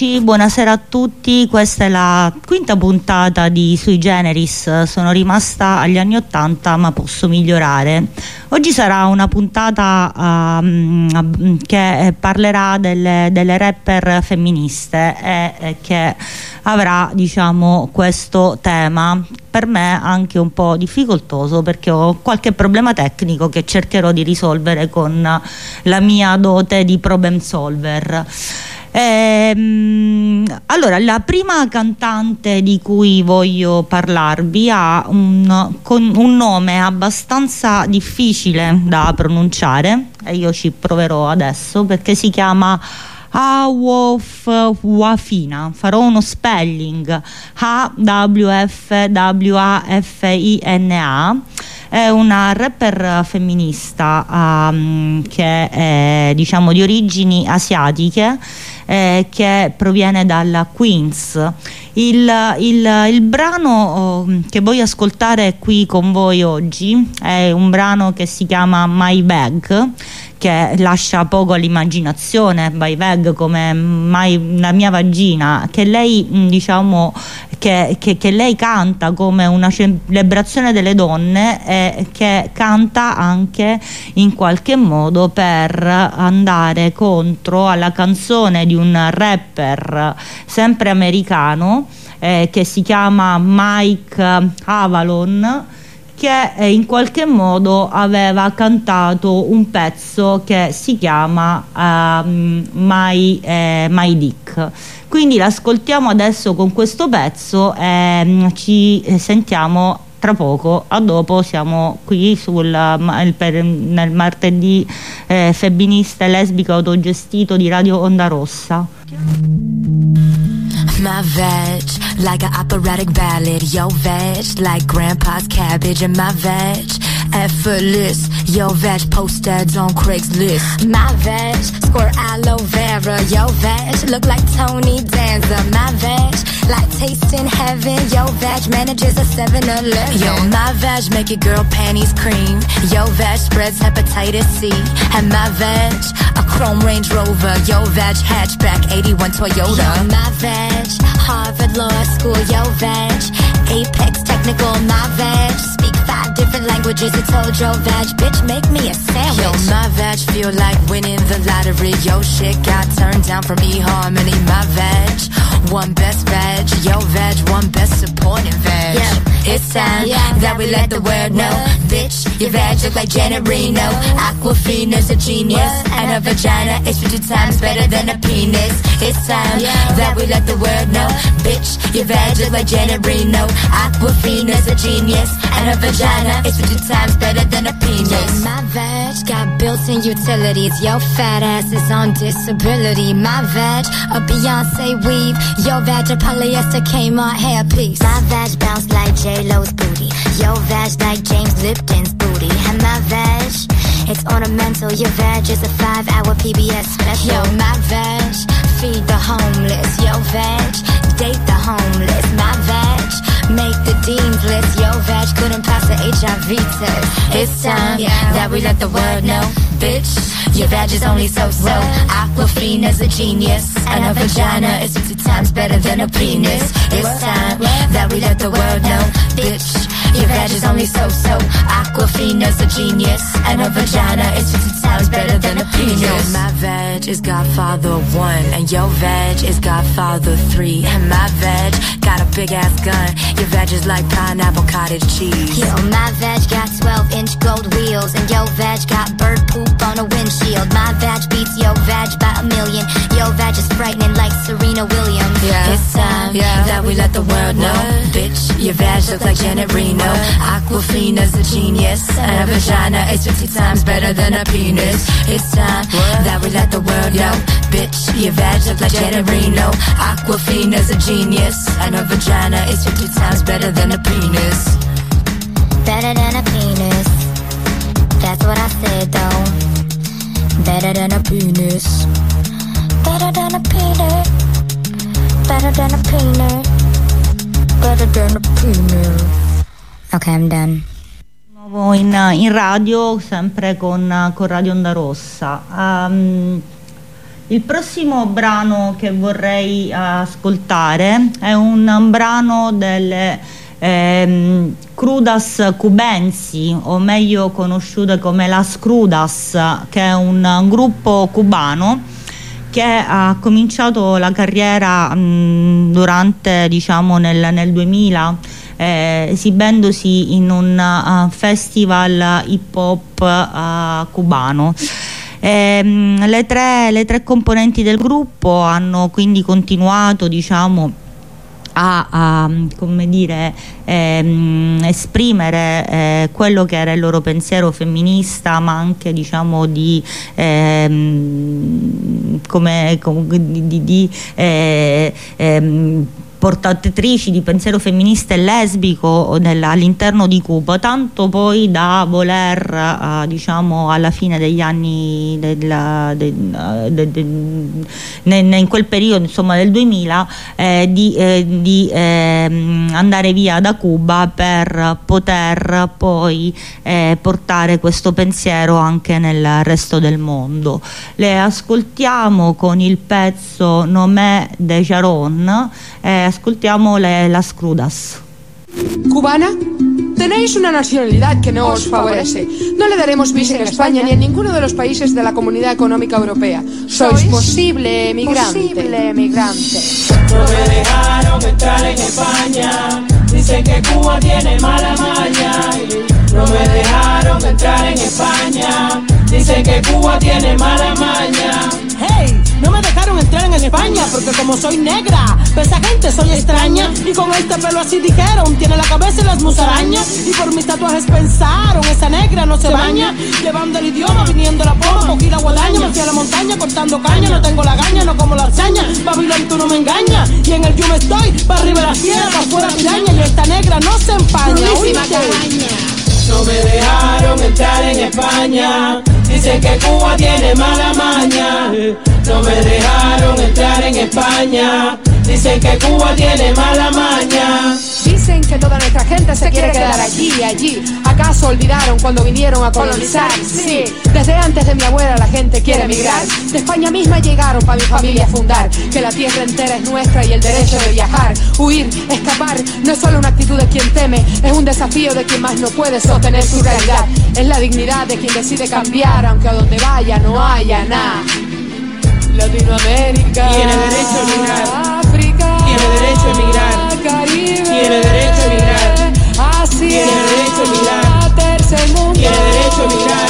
Eccoci, buonasera a tutti, questa è la quinta puntata di Sui Generis, sono rimasta agli anni Ottanta ma posso migliorare. Oggi sarà una puntata um, che parlerà delle, delle rapper femministe e, e che avrà diciamo questo tema per me anche un po' difficoltoso perché ho qualche problema tecnico che cercherò di risolvere con la mia dote di problem solver. Ehm, allora, la prima cantante di cui voglio parlarvi ha un, un nome abbastanza difficile da pronunciare e io ci proverò adesso perché si chiama Awof Wafina farò uno spelling. A W F W A F I N A è una rapper femminista um, che è diciamo di origini asiatiche eh, che proviene dalla Queens. Il, il, il brano oh, che voglio ascoltare qui con voi oggi è un brano che si chiama My Bag che lascia poco all'immaginazione by bag come mai la mia vagina che lei diciamo che, che, che, lei canta come una celebrazione delle donne e che canta anche in qualche modo per andare contro alla canzone di un rapper sempre americano eh, che si chiama Mike Avalon che eh, in qualche modo aveva cantato un pezzo che si chiama uh, My, eh, My Dick. Quindi l'ascoltiamo adesso con questo pezzo e ci sentiamo tra poco, a dopo siamo qui sul, per, nel martedì eh, femminista e lesbico autogestito di Radio Onda Rossa. My veg, like an operatic ballad. Yo, veg, like grandpa's cabbage. And my veg, effortless. Yo, veg, ads on Craigslist. My veg, score aloe vera. Yo, veg, look like Tony Danza. My veg, like tasting heaven. Yo, veg, manages a 7-Eleven. Yo, my veg, make your girl panties cream. Yo, veg, spreads hepatitis C. And my veg, a chrome Range Rover. Yo, veg, hatchback, 81 Toyota. Yo, my veg, Harvard Law School. Yo, veg, Apex Technical. My veg, speak different languages. It's Tojo veg. Bitch, make me a sandwich. Yo, my veg feel like winning the lottery. Yo, shit got turned down from eHarmony. My veg, one best veg. Yo, veg, one best supporting veg. Yeah. It's time yeah, that we let the world know. Bitch, your veg look like Janet Reno. Aquafina's a genius. And her vagina is 50 times better than a penis. It's time that we let the world know. Bitch, your veg look like Janet Reno. Aquafina's a genius. And her vagina is 50 times better than a penis. My veg got built-in utilities. Yo, fat ass is on disability. My veg, a Beyonce weave. Yo, veg, a polyester Kmart hairpiece. My veg bounce like J-Lo's booty. Yo, veg like James Lipton's booty. And my veg, it's ornamental. Your veg is a five-hour PBS special. Yo, my veg, feed the homeless. Yo, veg, date the homeless. My veg, make the dean's list. Yo, veg couldn't pass the HIV test. It's time that we let the world know, bitch. Your veg is only so-so. Aquafina's a genius, and her vagina is 50 times better than a penis. It's time that we let the world know, bitch. Your veg is only so-so. Aquafina's a genius, and her vagina is 50 times better than a penis. Yo, my veg is Godfather 1, and your veg is Godfather 3. And my veg got a big ass gun. Your veg is like pineapple cottage cheese. Yo, my veg got 12 inch gold wheels, and yo veg got bird poop on a windshield. My veg beats yo veg by a million. Yo veg is frightening like Serena Williams. Yeah. It's time Yeah. that we let the world know. Bitch, your veg looks like Janet Reno. Aquafina's a genius, and her vagina is 50 times better than a penis. It's time What? that we let the world know. Bitch, your veg looks like Janet Aquafina's a genius, and her vagina is 50 times better than a penis. Better than a penis. That's what I said though. Better than a penis. Better than a penis. Better than a penis. Better than a penis. Okay, I'm done. in, in radio, sempre con, con Radio Onda Rossa. Ehm, il prossimo brano che vorrei ascoltare è un, brano delle ehm, Crudas Cubensi, o meglio conosciute come Las Crudas, che è un, un gruppo cubano che ha cominciato la carriera mh, durante diciamo nel, nel 2000 eh, esibendosi in un uh, festival hip hop uh, cubano. Ehm, le, tre, le tre componenti del gruppo hanno quindi continuato diciamo a, a, dire, ehm, esprimere eh, quello che era il loro pensiero femminista, ma anche diciamo di, ehm, come, come, di, di, di eh, ehm, portatrici di pensiero femminista e lesbico all'interno di Cuba, tanto poi da voler, uh, diciamo, alla fine degli anni del, del, del, del, in quel periodo, insomma, del 2000, eh, di, eh, di eh, andare via da Cuba per poter poi eh, portare questo pensiero anche nel resto del mondo. Le ascoltiamo con il pezzo Nomé de Jaron. Eh, escuchamos las crudas. ¿Cubana? Tenéis una nacionalidad que no os favorece. No le daremos visa en España ni en ninguno de los países de la Comunidad Económica Europea. Sois posible emigrante. Posible emigrante. No me dejaron entrar en España. Dicen que Cuba tiene mala maña. No me dejaron entrar en España. Dicen que Cuba tiene mala maña. Hey, no me dejaron entrar en España, porque como soy negra, esa gente soy extraña. Y con este pelo así dijeron, tiene la cabeza y las musarañas. Y por mis tatuajes pensaron, esa negra no se baña. Llevando el idioma, viniendo la poma, cogí la guadaña, me fui a la montaña cortando caña. No tengo la gaña, no como la hazaña. Babilón, tú no me engañas. Y en el yo me estoy, para arriba la sierra, para afuera piraña. Y esta negra no se empaña. No me dejaron entrar en España. Dicen que Cuba tiene mala maña. No me dejaron entrar en España. Dicen que Cuba tiene mala maña. Dicen que toda nuestra gente se quiere quedar allí y allí. ¿Acaso olvidaron cuando vinieron a colonizar? Sí, desde antes de mi abuela la gente quiere emigrar. De España misma llegaron para mi familia fundar. Que la tierra entera es nuestra y el derecho de viajar. Huir, escapar, no es solo una actitud de quien teme, es un desafío de quien más no puede sostener su realidad. Es la dignidad de quien decide cambiar, aunque a donde vaya no haya nada. Latinoamérica. Tiene derecho a emigrar. África. Tiene derecho a emigrar. Caribe. Tiene derecho a emigrar. Asia. Tiene derecho a emigrar. Tercer mundo. Tiene derecho a emigrar.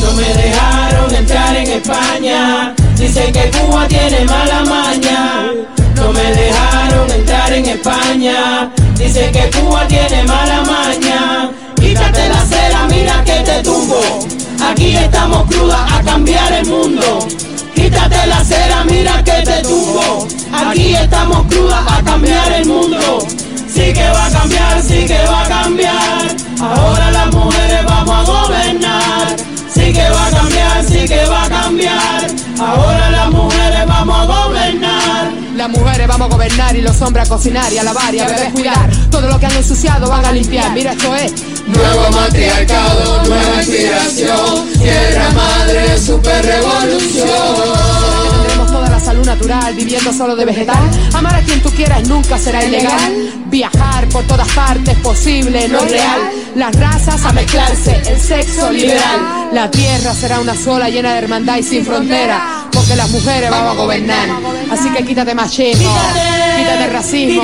No me dejaron entrar en España. Dicen que Cuba tiene mala maña. No me dejaron entrar en España. Dicen que Cuba tiene mala maña. Quítate la cera, mira que te tumbo. Aquí estamos crudas a cambiar el mundo. Quítate la cera, mira que te tumbo. Aquí estamos crudas a cambiar el mundo. Sí que va a cambiar, sí que va a cambiar. Ahora las mujeres vamos a gobernar. Sí que va a cambiar, sí que va a cambiar. Ahora las mujeres vamos a gobernar. Las mujeres vamos a gobernar y los hombres a cocinar y a lavar y a beber cuidar. Todo lo que han ensuciado van a limpiar. Mira, esto es Nuevo matriarcado, nueva inspiración. Tierra madre, super revolución. Tendremos toda la salud natural, viviendo solo de vegetal. Amar a quien tú quieras nunca será ilegal. Viajar por todas partes, posible, no real. Las razas a mezclarse, el sexo liberal. La tierra será una sola, llena de hermandad y sin frontera. Porque las mujeres vamos a gobernar. Así que quítate machismo, quítate racismo,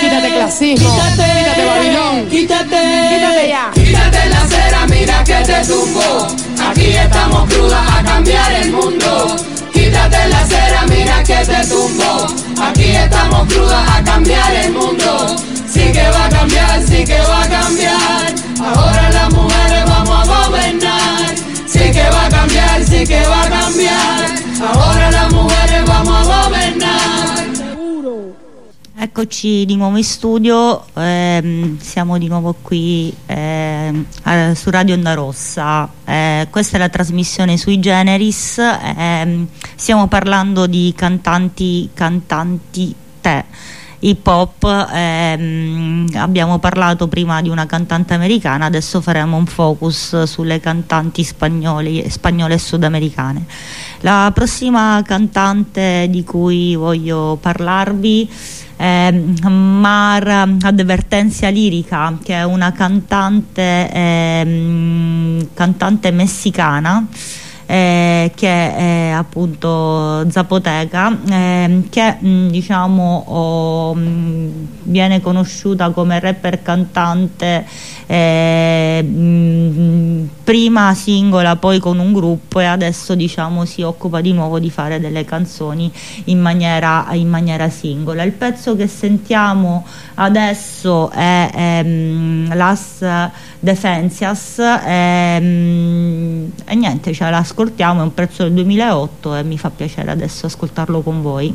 quítate clasismo, quítate Babilón. Quítate, Quítate ya. Quítate la cera, mira que te tumbo. Aquí estamos crudas a cambiar el mundo. Quítate la cera, mira que te tumbo. Aquí estamos crudas a cambiar el mundo. Sí que va a cambiar, sí que va a cambiar. Ahora las mujeres vamos a gobernar. Sí que va a cambiar, sí que va a cambiar. Ahora las mujeres vamos a gobernar. Eccoci di nuovo in studio, ehm, siamo di nuovo qui a- su Radio Onda Rossa. Eh, questa è la trasmissione sui generis, ehm, stiamo parlando di cantanti, cantanti te. Hip hop, ehm, abbiamo parlato prima di una cantante americana, adesso faremo un focus sulle cantanti spagnoli, spagnole e sudamericane. La prossima cantante di cui voglio parlarvi è Mar Advertencia Lirica, che è una cantante, ehm, cantante messicana. Eh, che è appunto zapoteca ehm, che mh, diciamo oh, mh, viene conosciuta come rapper cantante eh, mh, prima singola poi con un gruppo e adesso diciamo si occupa di nuovo di fare delle canzoni in maniera, in maniera singola. Il pezzo che sentiamo adesso è ehm, Las Defensias ehm, e niente ce l'ascoltiamo è un pezzo del 2008 e mi fa piacere adesso ascoltarlo con voi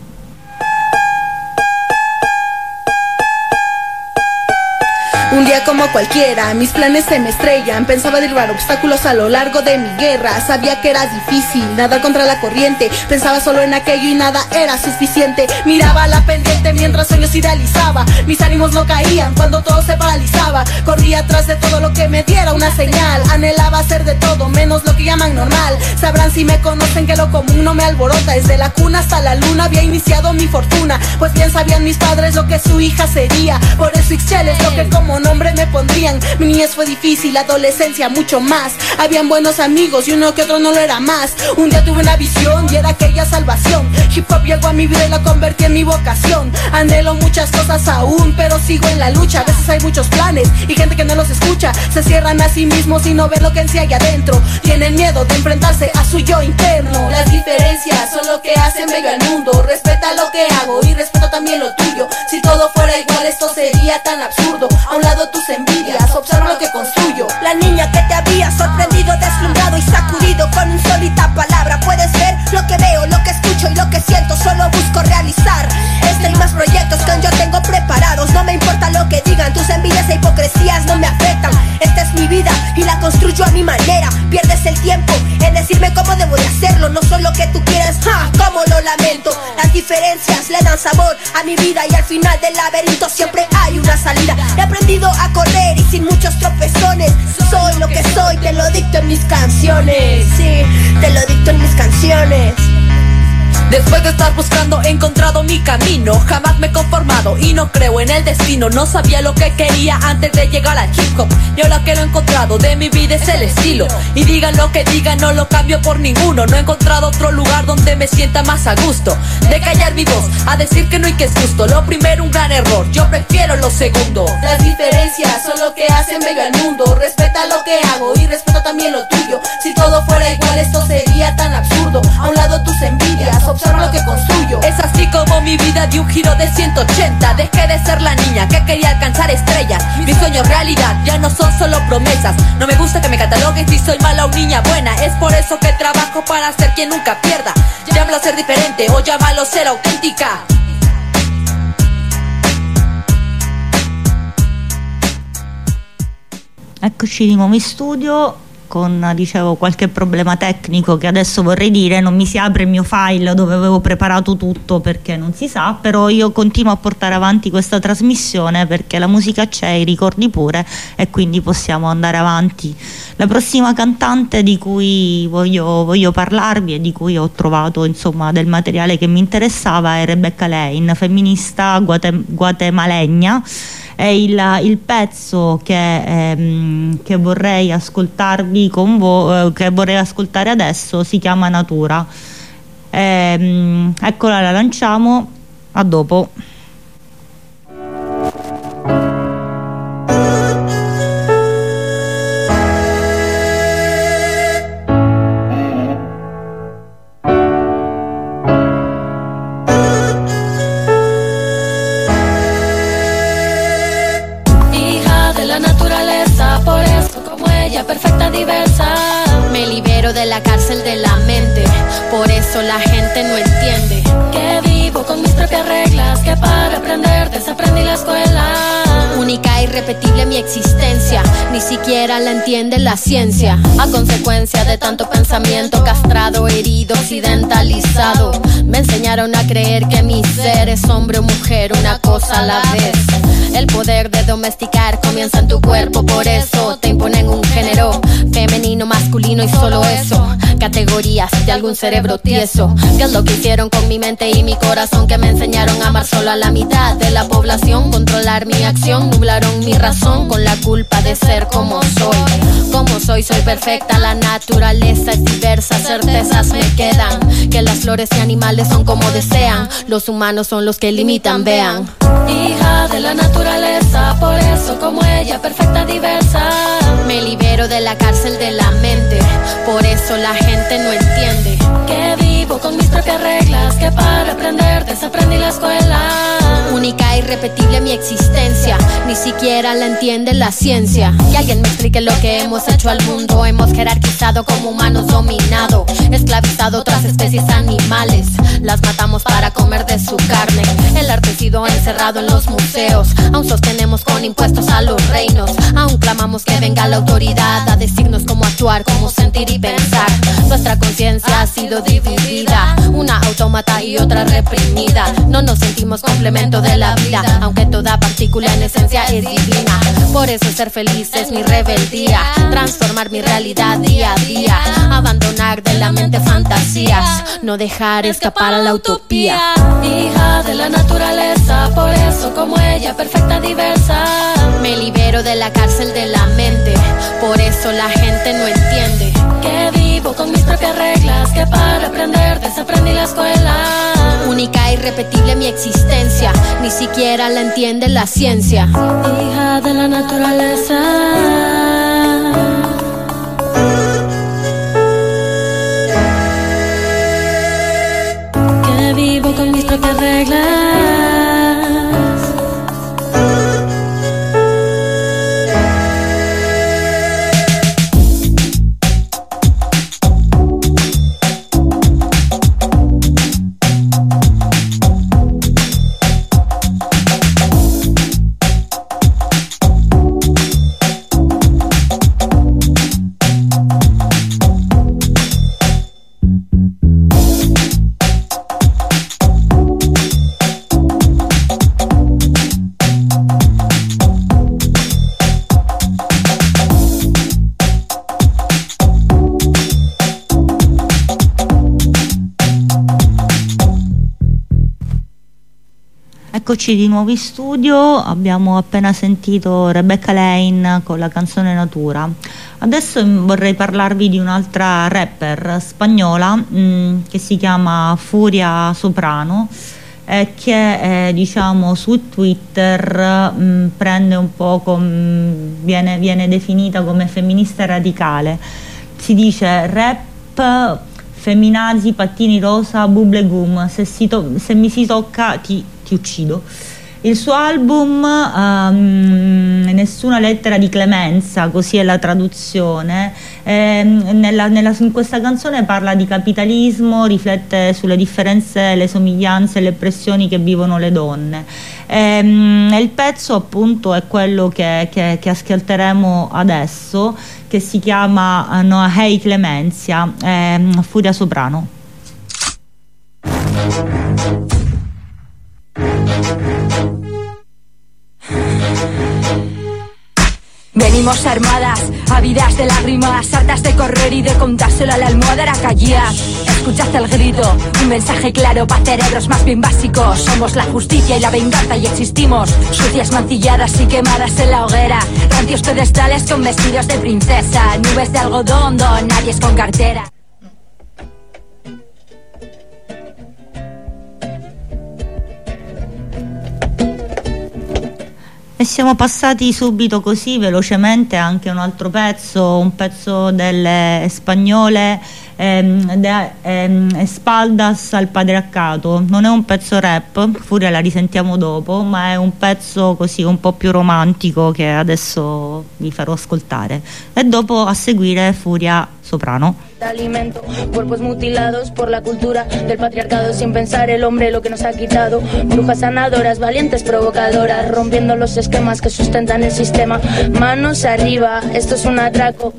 Un día como cualquiera, mis planes se me estrellan. Pensaba derribar obstáculos a lo largo de mi guerra. Sabía que era difícil, nada contra la corriente. Pensaba solo en aquello y nada era suficiente. Miraba la pendiente mientras sueños idealizaba. Mis ánimos no caían cuando todo se paralizaba. Corría atrás de todo lo que me diera una señal. Anhelaba hacer de todo, menos lo que llaman normal. Sabrán si me conocen que lo común no me alborota. Desde la cuna hasta la luna había iniciado mi fortuna. Pues bien sabían mis padres lo que su hija sería. Por eso Ixchel es lo que como nombre me pondrían. Mi niñez fue difícil, adolescencia mucho más. Habían buenos amigos y uno que otro no lo era más. Un día tuve una visión y era aquella salvación. Hip hop llegó a mi vida y la convertí en mi vocación. Anhelo muchas cosas aún, pero sigo en la lucha. A veces hay muchos planes y gente que no los escucha. Se cierran a sí mismos y no ven lo que en sí hay adentro. Tienen miedo de enfrentarse a su yo interno. Las diferencias son lo que hacen bello al mundo. Respeta lo que hago y respeto también lo tuyo. Si todo fuera igual, esto sería tan absurdo. Tus envidias, observa lo que construyo. La niña que te había sorprendido, deslumbrado y sacudido con insólita palabra. Puedes ver lo que veo, lo que escucho y lo que siento. Solo busco realizar este y más proyectos que yo tengo preparados. No me importa lo que digan, tus envidias e hipocresías no me afectan. Esta es mi vida y la construyo a mi manera. Pierdes el tiempo en decirme cómo debo de hacerlo. No solo lo que tú quieres, ja, como lo lamento. Las diferencias le dan sabor a mi vida y al final del laberinto siempre hay una salida. He aprendido a correr y sin muchos tropezones. Soy lo que soy, te lo dicto en mis canciones. Sí, te lo dicto en mis canciones. Después de estar buscando he encontrado mi camino. Jamás me he conformado y no creo en el destino. No sabía lo que quería antes de llegar al hip hop. Y ahora que lo he encontrado de mi vida es el estilo. Y digan lo que digan no lo cambio por ninguno. No he encontrado otro lugar donde me sienta más a gusto. De callar mi voz a decir que no hay que es justo. Lo primero un gran error, yo prefiero lo segundo. Las diferencias son lo que hacen bello al mundo. Respeta lo que hago y respeto también lo tuyo. Si todo fuera igual esto sería tan absurdo. A un lado tus envidias observa lo que construyo. Es así como mi vida dio un giro de 180. Dejé de ser la niña que quería alcanzar estrellas. Mis sueños realidad ya no son solo promesas. No me gusta que me cataloguen si soy mala o niña buena. Es por eso que trabajo para ser quien nunca pierda. Llámalo ser diferente o llámalo ser auténtica. Eccoci di nuovo in studio con dicevo qualche problema tecnico che adesso vorrei dire non mi si apre il mio file dove avevo preparato tutto perché non si sa però io continuo a portare avanti questa trasmissione perché la musica c'è i ricordi pure e quindi possiamo andare avanti. La prossima cantante di cui voglio, voglio parlarvi e di cui ho trovato insomma del materiale che mi interessava è Rebecca Lane femminista guatem- guatemalegna è il, il pezzo che, ehm, che, vorrei ascoltarvi con voi, eh, che vorrei ascoltare adesso si chiama Natura. Ehm, eccola, la lanciamo. A dopo. Irrepetible mi existencia. Ni siquiera la entiende la ciencia. A consecuencia de tanto pensamiento castrado, herido, occidentalizado. Me enseñaron a creer que mi ser es hombre o mujer, una cosa a la vez. El poder de domesticar comienza en tu cuerpo, por eso te imponen un género femenino, masculino y solo eso. Categorías de algún cerebro tieso. ¿Qué es lo que hicieron con mi mente y mi corazón? Que me enseñaron a amar solo a la mitad de la población. Controlar mi acción, nublaron mi razón con la culpa de ser como soy. Como soy, soy perfecta, la naturaleza es diversa, certezas me quedan. Que las flores y animales son como desean, los humanos son los que limitan, vean. Hija de la naturaleza, por eso como ella, perfecta, diversa. Me libero de la cárcel de la mente, por eso la gente no entiende. Con mis propias reglas, que para aprender desaprendí la escuela. Única e irrepetible mi existencia, ni siquiera la entiende la ciencia. Que alguien me explique lo que hemos hecho al mundo. Hemos jerarquizado como humanos dominado, esclavizado otras especies animales. Las matamos para comer de su carne. El arte ha sido encerrado en los museos. Aún sostenemos con impuestos a los reinos. Aún clamamos que venga la autoridad a decirnos cómo actuar, cómo sentir y pensar. Nuestra conciencia ha sido dividida, una autómata y otra reprimida. No nos sentimos complemento de la vida, aunque toda partícula en esencia es divina. Por eso ser feliz es mi rebeldía, transformar mi realidad día a día, abandonar de la mente fantasías, no dejar escapar a la utopía. Hija de la naturaleza, por eso como ella, perfecta, diversa. Me libero de la cárcel de la mente, por eso la gente no entiende vivo con mis propias reglas que para aprender desaprendí la escuela. Única e irrepetible mi existencia, ni siquiera la entiende la ciencia. Hija de la naturaleza. Que vivo con mis propias reglas. Eccoci di nuovo in studio, abbiamo appena sentito Rebecca Lane con la canzone Natura. Adesso vorrei parlarvi di un'altra rapper spagnola mh, mm, che si chiama Furia Soprano eh, che eh, diciamo su Twitter mh, mm, prende un po' com, viene, viene definita come femminista radicale. Si dice rap femminazi, pattini rosa, bubblegum, se, se mi si tocca ti ti uccido. Il suo album um, Nessuna lettera di clemenza, così è la traduzione, eh, nella, nella, in questa canzone parla di capitalismo, riflette sulle differenze, le somiglianze e le pressioni che vivono le donne. Eh, il pezzo appunto è quello che, che, che ascolteremo adesso, che si chiama uh, No Hey Clemenzia, eh, Furia Soprano. Venimos armadas, ávidas de lágrimas, hartas de correr y de contárselo a la almohada a callar. Escuchaste el grito, un mensaje claro para cerebros más bien básicos. Somos la justicia y la venganza y existimos. Sucias mancilladas y quemadas en la hoguera. Rancios pedestales con vestidos de princesa. Nubes de algodón, nadie es con cartera. E siamo passati subito così velocemente anche un altro pezzo, un pezzo delle spagnole ehm, de, ehm, Spaldas al patriarcato. Non è un pezzo rap, Furia la risentiamo dopo, ma è un pezzo così un po' più romantico che adesso vi farò ascoltare. E dopo a seguire Furia soprano. Alimento, cuerpos mutilados por la cultura del patriarcado sin pensar el hombre lo que nos ha quitado, brujas sanadoras, valientes provocadoras, rompiendo los esquemas que sustentan el sistema, manos arriba, esto es un atraco,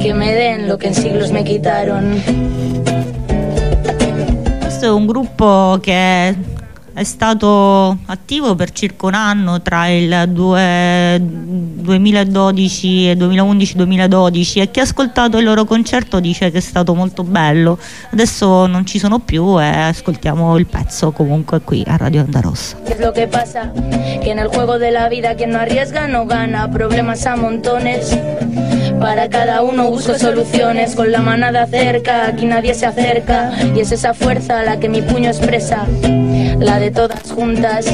que me den lo que en siglos me quitaron. Questo è un gruppo che è stato attivo per circa un anno tra il 2012 e 2011-2012 e chi ha ascoltato il loro concerto dice che è stato molto bello. Adesso non ci sono più e ascoltiamo il pezzo comunque qui a Radio Onda Rossa. ¿Qué es lo que pasa? Que en el juego de la vida quien no arriesga no gana, problemas a montones. Para cada uno busco soluciones con la manada cerca, aquí nadie se acerca y es esa fuerza la que mi puño expresa, la de todas juntas.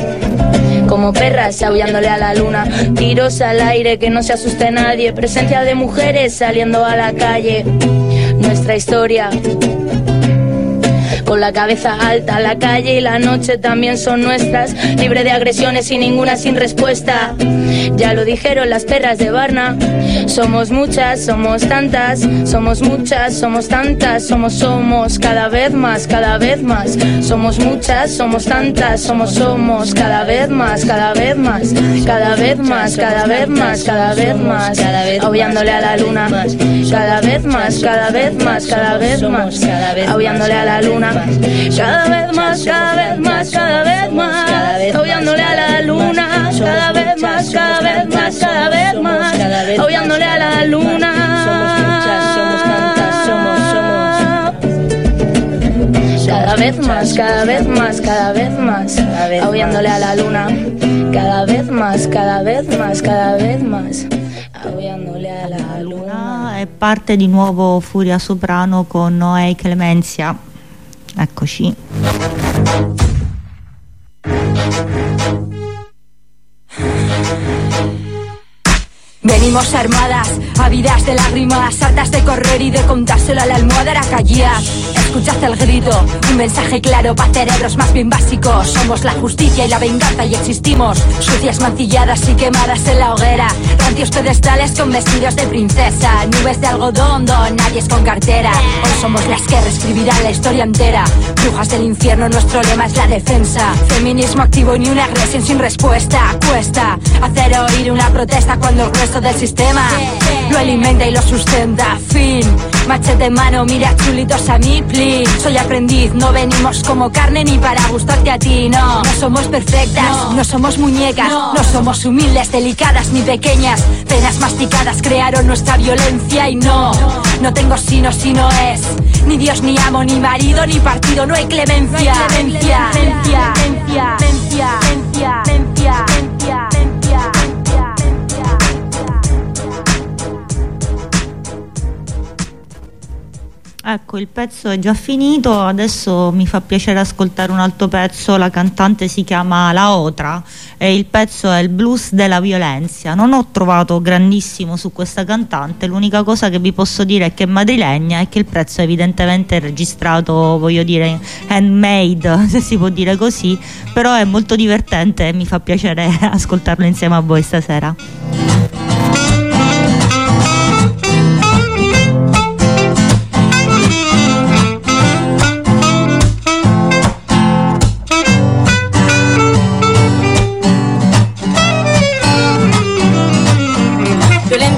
Como perras aullándole a la luna, tiros al aire que no se asuste nadie, presencia de mujeres saliendo a la calle, nuestra historia con la cabeza alta, la calle y la noche también son nuestras, libre de agresiones y ninguna sin respuesta. Ya lo dijeron las perras de Barna, somos muchas, somos tantas, somos muchas, somos tantas, somos, somos cada vez más, cada vez más, somos muchas, somos tantas, somos, somos cada vez más, cada vez más, cada vez más, cada vez más, cada vez más, cada vez aullándole a la luna, cada vez más, cada vez más, cada vez más, aullándole a la luna. Cada vez más, cada vez más, cada vez más. Aullándole a la luna. Cada vez más, cada vez más, cada vez más. Aullándole a la luna. Cada vez más, cada vez más, cada vez más. Aullándole a la luna. Cada vez más, cada vez más, cada vez más. Aullándole a la luna. Parte di nuovo Furia Soprano con Noè Clemenzia. Eccoci. Venimos armadas, ávidas de lágrimas, hartas de correr y de contárselo a la almohada callad. Escuchad el grito, un mensaje claro para cerebros más bien básicos. Somos la justicia y la venganza y existimos. Sucias mancilladas y quemadas en la hoguera. Rancios pedestales con vestidos de princesa. Nubes de algodón, nadie con cartera. Hoy somos las que reescribirán la historia entera. Brujas del infierno, nuestro lema es la defensa. Feminismo activo ni una agresión sin respuesta. Cuesta hacer oír una protesta cuando el del sistema lo alimenta y lo sustenta. Fin, machete en mano, mira chulitos a mí, please. Soy aprendiz, no venimos como carne ni para gustarte a ti, no. No somos perfectas, no, somos muñecas, no. somos humildes, delicadas ni pequeñas. Penas masticadas crearon nuestra violencia y no, no tengo sino si no es. Ni Dios, ni amo, ni marido, ni partido, no hay clemencia. Clemencia, clemencia, clemencia, clemencia, clemencia, clemencia. Ecco, il pezzo è già finito, adesso mi fa piacere ascoltare un altro pezzo, la cantante si chiama La Otra e il pezzo è il blues della violenza. Non ho trovato grandissimo su questa cantante, l'unica cosa che vi posso dire è che è madrilegna e che il pezzo è evidentemente registrato, voglio dire, handmade, se si può dire così, però è molto divertente e mi fa piacere ascoltarlo insieme a voi stasera.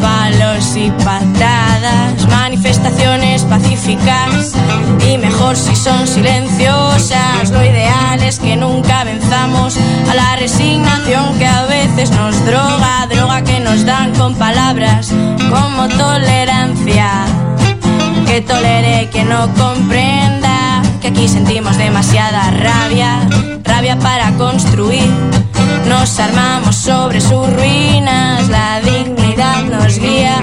palos y patadas, manifestaciones pacíficas y mejor si son silenciosas. Lo ideal es que nunca venzamos a la resignación que a veces nos droga, droga que nos dan con palabras como tolerancia que tolere que no comprenda que aquí sentimos demasiada rabia, rabia para construir. Nos armamos sobre sus ruinas, la dignidad nos guía,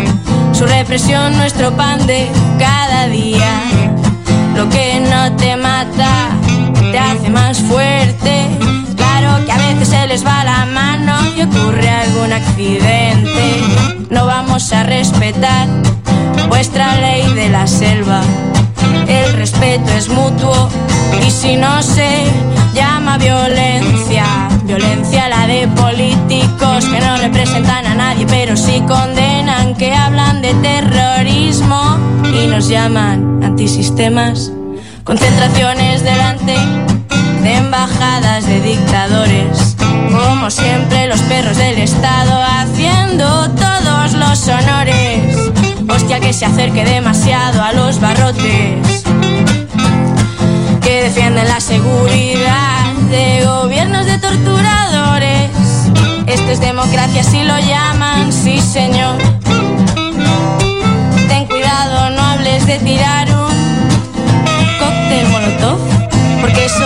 su represión nuestro pan de cada día. Lo que no te mata te hace más fuerte. Claro que a veces se les va la mano y ocurre algún accidente. No vamos a respetar vuestra ley de la selva. El respeto es mutuo y si no se llama violencia, violencia la de políticos que no representan a nadie pero sí condenan, que hablan de terrorismo y nos llaman antisistemas. Concentraciones delante de embajadas de dictadores, como siempre los perros del Estado haciendo todos los honores Hostia que se acerque demasiado a los barrotes Que defienden la seguridad de gobiernos de torturadores Esto es democracia si lo llaman, sí señor Ten cuidado, no hables de tirar un cóctel molotov Porque eso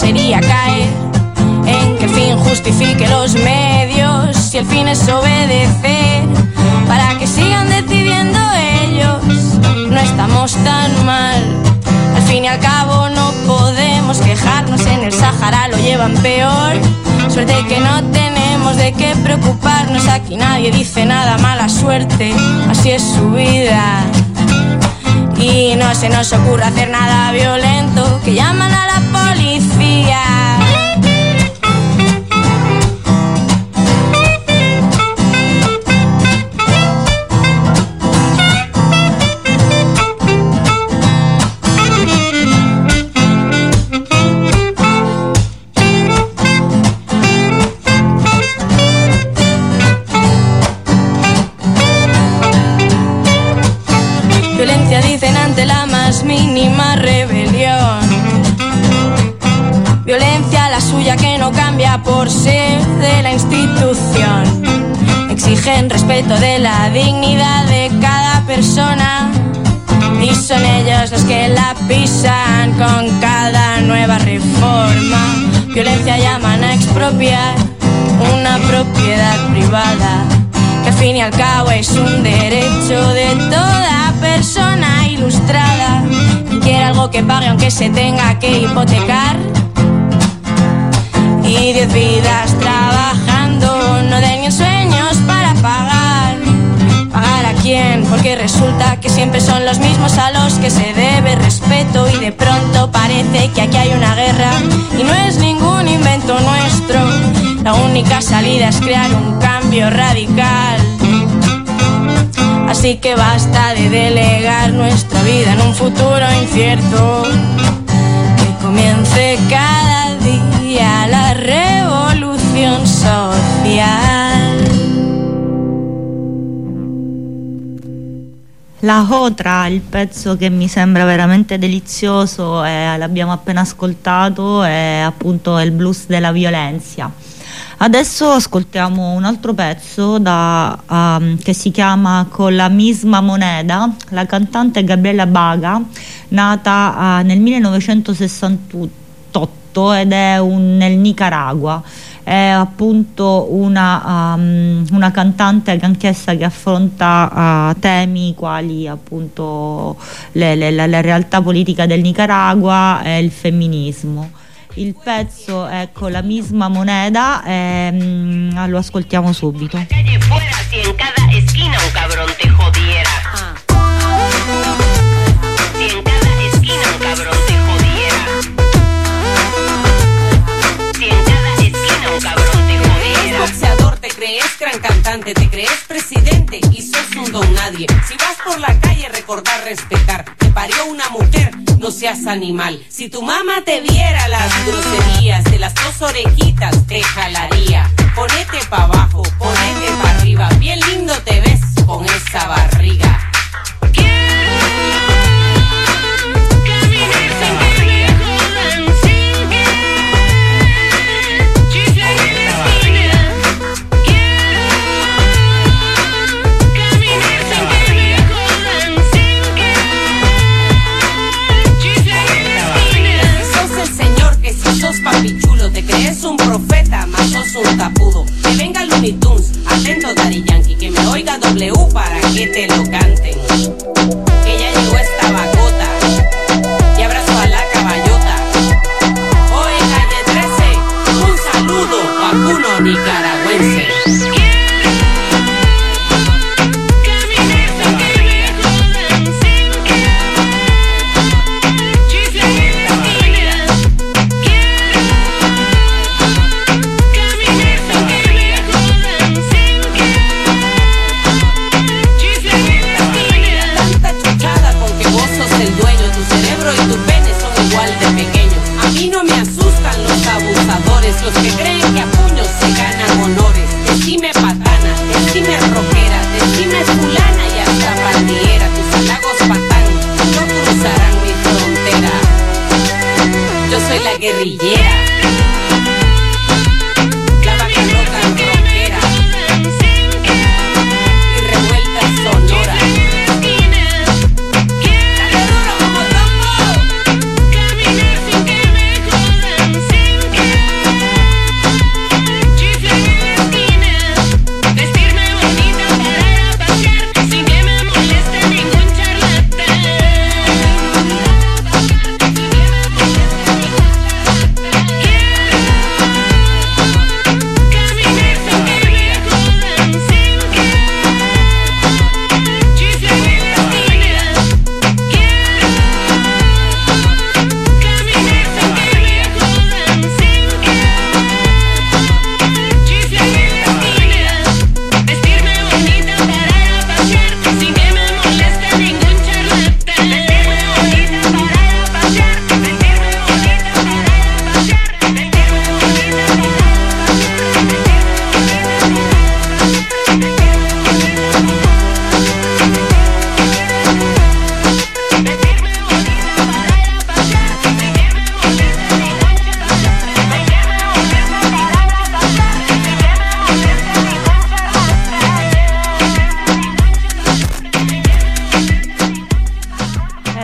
sería caer en que el fin justifique los medios Si el fin es obedecer para que sigan decidiendo ellos. No estamos tan mal, al fin y al cabo no podemos quejarnos. En el Sahara lo llevan peor. Suerte que no tenemos de qué preocuparnos. Aquí nadie dice nada, mala suerte, así es su vida. Y no se nos ocurre hacer nada violento, que llaman a la policía. De la dignidad de cada persona. Y son ellos los que la pisan con cada nueva reforma. Violencia llaman a expropiar una propiedad privada, que al fin y al cabo es un derecho de toda persona ilustrada. Quiere algo que pague aunque se tenga que hipotecar. Y diez vidas Porque resulta que siempre son los mismos a los que se debe respeto y de pronto parece que aquí hay una guerra y no es ningún invento nuestro. La única salida es crear un cambio radical. Así que basta de delegar nuestra vida en un futuro incierto. Que comience cada día la revolución social. La Jotra, il pezzo che mi sembra veramente delizioso, e l'abbiamo appena ascoltato, è appunto il blues della violenza. Adesso ascoltiamo un altro pezzo da, um, che si chiama Con la misma moneda, la cantante Gabriella Baga, nata uh, nel 1968 ed è un, nel Nicaragua è appunto una, um, una cantante anch'essa che affronta uh, temi quali appunto le, le, la, la realtà politica del Nicaragua e il femminismo. Il pezzo è con la misma moneda e mm, lo ascoltiamo subito. Crees gran cantante, te crees presidente y sos un don nadie. Si vas por la calle, recordar respetar. Te parió una mujer, no seas animal. Si tu mamá te viera las groserías de las dos orejitas, te jalaría. Ponete pa' abajo, ponete pa' arriba. Bien lindo te ves con esa barriga. Sos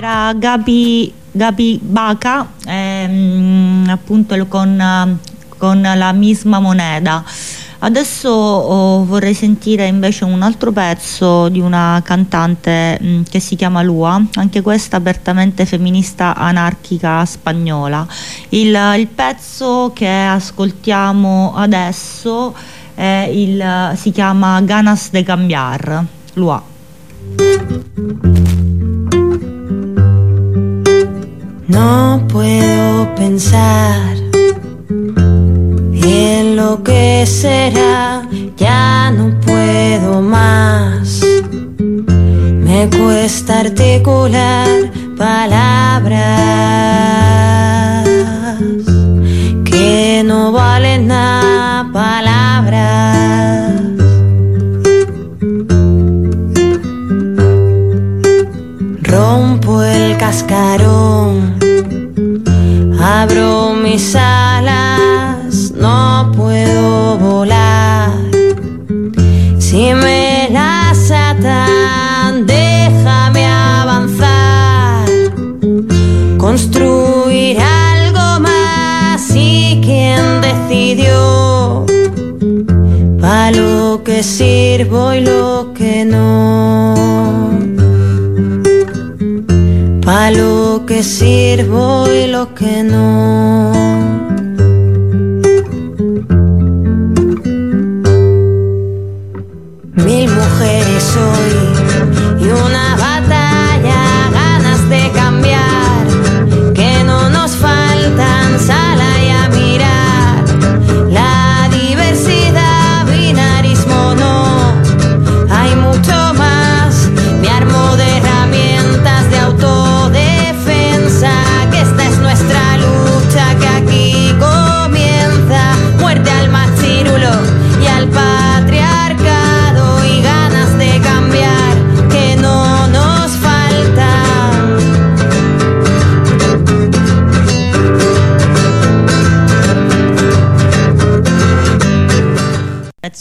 Era Gabi, Gabi Baca, ehm, appunto con, con la misma moneda. Adesso oh, vorrei sentire invece un altro pezzo di una cantante mh, mm, che si chiama Lua, anche questa apertamente femminista anarchica spagnola. Il, il pezzo che ascoltiamo adesso il, si chiama Ganas de Cambiar, Lua. No puedo pensar en lo que será ya no puedo más. Me cuesta articular palabras que no valen nada, palabras. Rompo el cascarón, abro mis alas, no puedo volar. Si me las atan, déjame avanzar, construir algo más. ¿Y quien decidió? Pa' lo que sirvo y lo que no. Que sirvo y lo que no. Mil mujeres hoy y una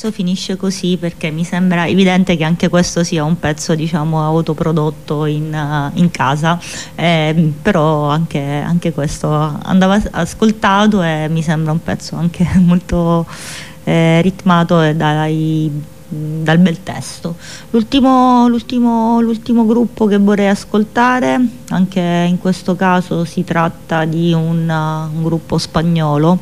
pezzo finisce così perché mi sembra evidente che anche questo sia un pezzo diciamo autoprodotto in, uh, in casa. Eh, però anche, anche questo andava ascoltato e mi sembra un pezzo anche molto eh, ritmato dai, dal bel testo. L'ultimo, l'ultimo, l'ultimo gruppo che vorrei ascoltare anche in questo caso si tratta di un, un gruppo spagnolo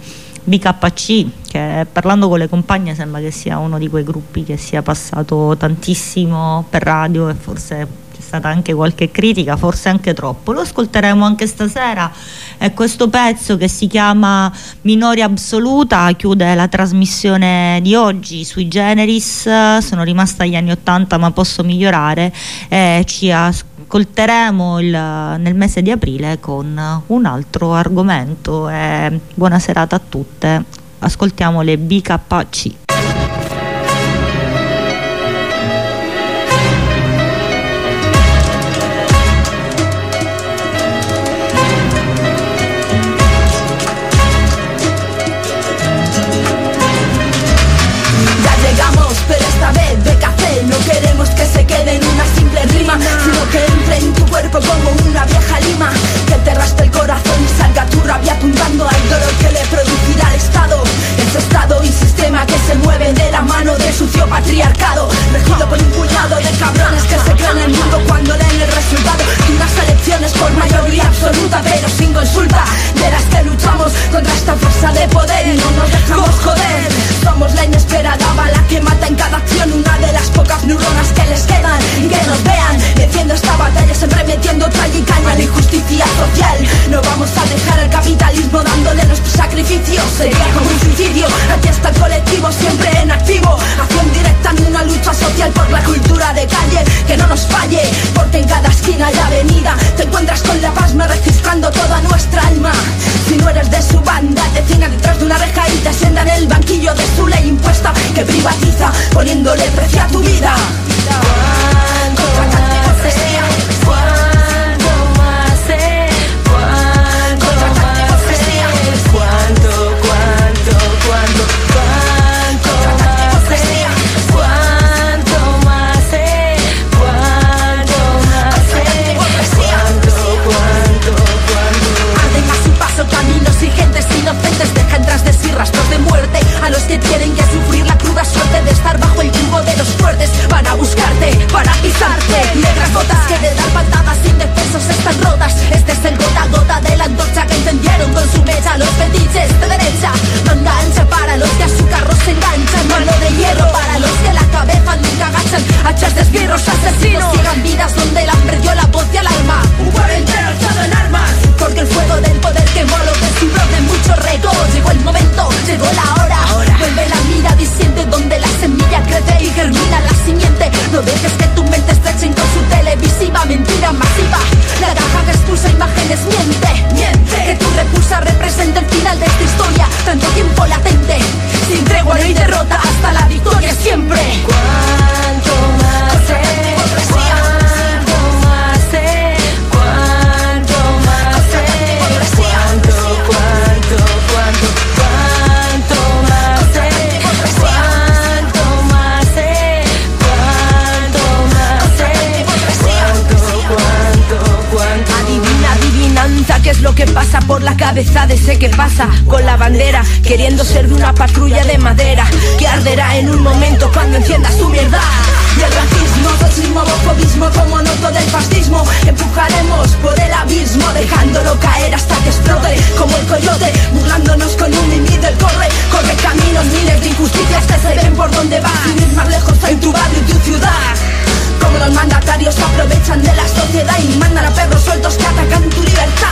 BKC, che parlando con le compagne sembra che sia uno di quei gruppi che sia passato tantissimo per radio e forse c'è stata anche qualche critica, forse anche troppo. Lo ascolteremo anche stasera e questo pezzo che si chiama Minori Absoluta chiude la trasmissione di oggi sui Generis. Sono rimasta agli anni Ottanta ma posso migliorare e ci ascolteremo il- nel mese di aprile con un altro argomento. E buona serata a tutte. Ascoltiamo le BKC. Se quede en una simple rima Sino que entre en tu cuerpo como una vieja lima. Que te raspe el corazón y salga tu rabia apuntando al dolor que le producirá al Estado. Ese Estado y sistema que se mueve de la mano del sucio patriarcado. Regido por un puñado de cabrones que se creen el mundo cuando leen el resultado. De unas elecciones por mayoría absoluta pero sin consulta De las que social. No vamos a dejar al capitalismo dándole nuestro sacrificio Sería como un suicidio. Aquí está el colectivo siempre en activo. Acción directa en una lucha social por la cultura de calle. Que no nos falle porque en cada esquina y avenida. Te encuentras con la pasma registrando toda nuestra alma. Si no eres de su banda te ciegan detrás de una reja y te sientan en el banquillo de su ley impuesta Que privatiza poniéndole precio a tu vida a los que tienen que sufrir la cruda suerte de estar bajo el yugo de los fuertes. Van a buscarte, para pisarte. Negras botas que de dar patadas indefensos están rotas. Este es el gota gota de la antorcha que encendieron con su mecha los fetiches de derecha. Manga ancha para los que a su carro se enganchan. Mano de hierro para los que la cabeza por la cabeza de ese que pasa con la bandera, queriendo ser de una patrulla de madera que arderá en un momento cuando enciendas tu mierda. Y el racismo, sexismo, homofobismo, como noto del fascismo, empujaremos por el abismo, dejándolo caer hasta que explote, como el coyote, burlándonos con un mimi del corre, corre caminos, miles de injusticias que se ven por donde va, sin ir más lejos en tu barrio y tu ciudad. Como los mandatarios aprovechan de la sociedad y mandan a perros sueltos que atacan tu libertad.